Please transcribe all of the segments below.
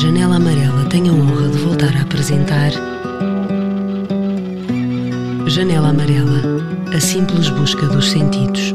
Janela Amarela tem a honra de voltar a apresentar. Janela Amarela A simples busca dos sentidos.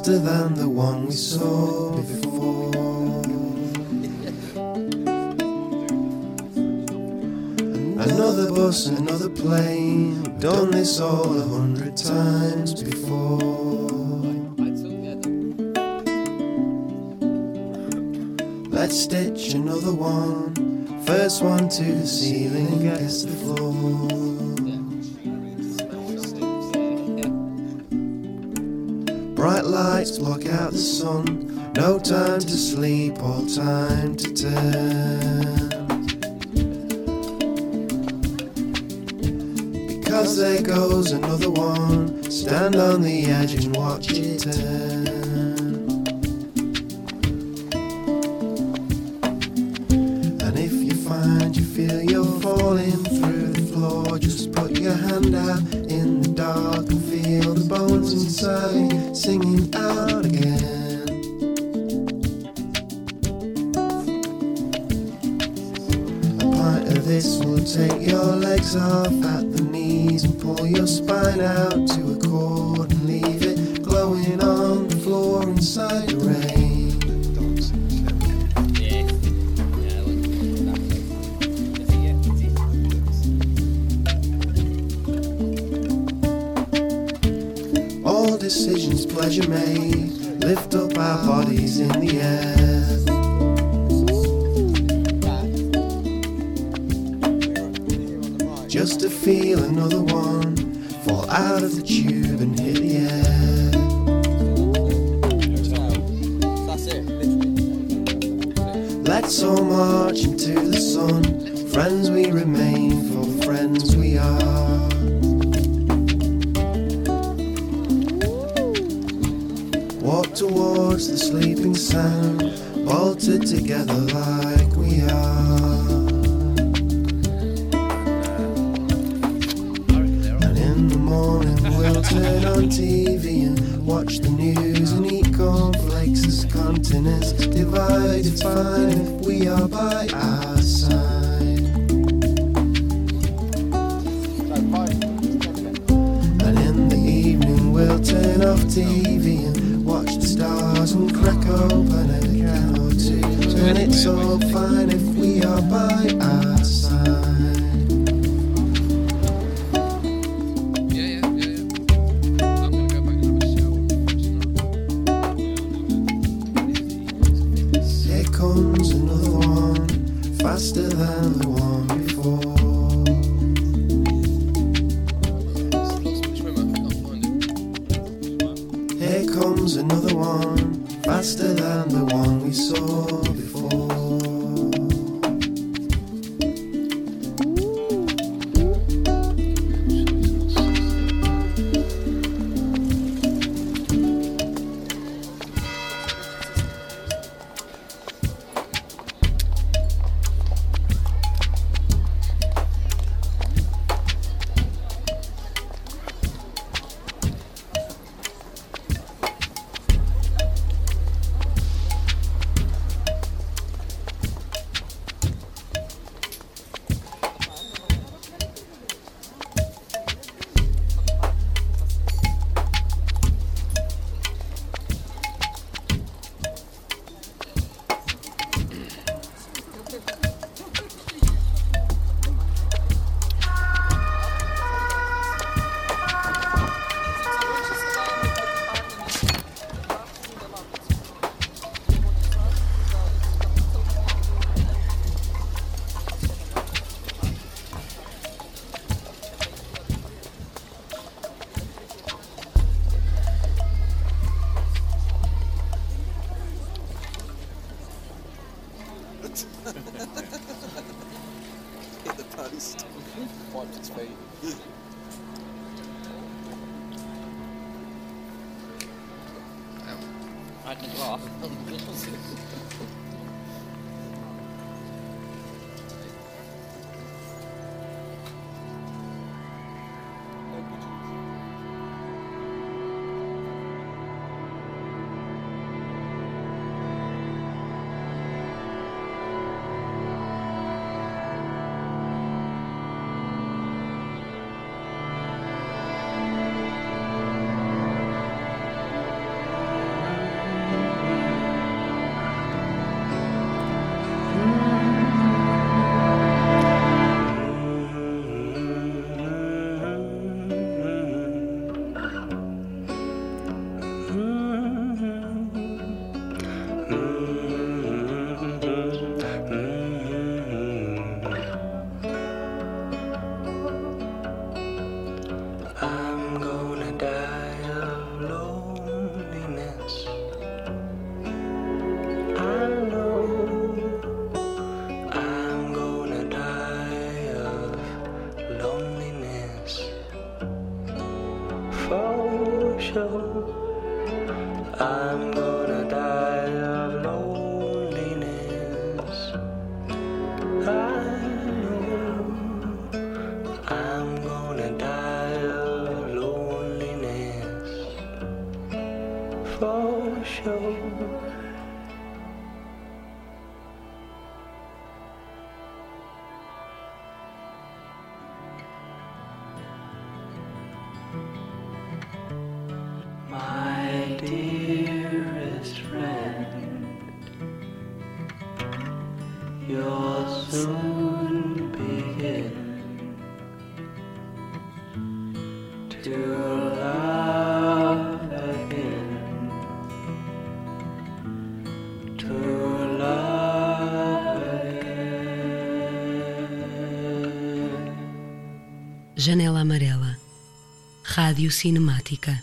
faster than the one we saw before. Another bus, another plane, done this all a hundred times before. Let's stitch another one, first one to the ceiling, guess the floor. Bright lights block out the sun. No time to sleep or time to tend. Because there goes another one. Stand on the edge and watch it end. melted together like we are. And in the morning, we'll turn on TV and watch the news and eat cornflakes as continents divide. Define if we are by our side. And in the evening, we'll turn off TV so fine if we are by. I'm gonna cinemática.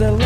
have